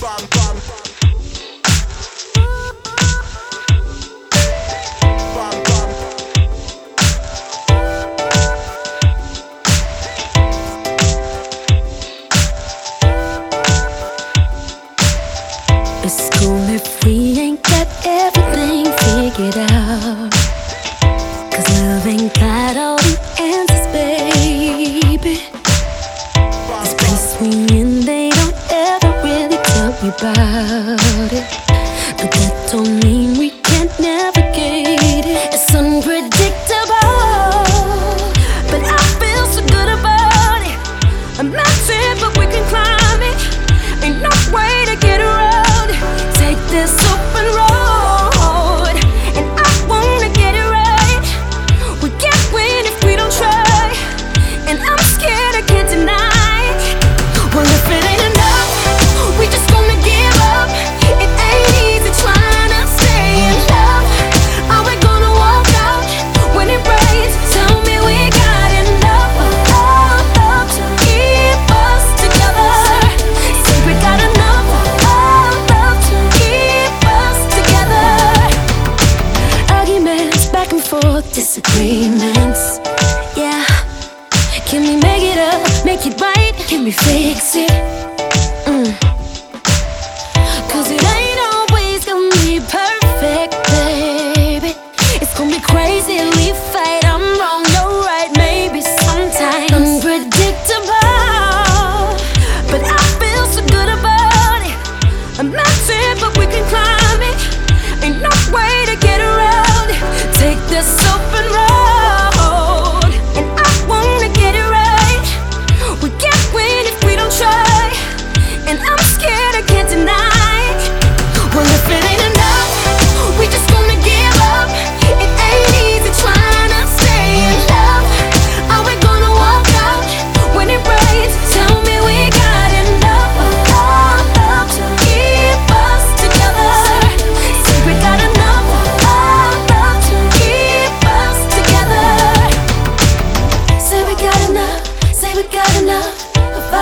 bang, bang. It's cool if we ain't got everything figured love ain't about it, but that don't mean we can't navigate it. It's unpredictable. disagreements. Yeah. Can we make it up, make it right? Can we fix it?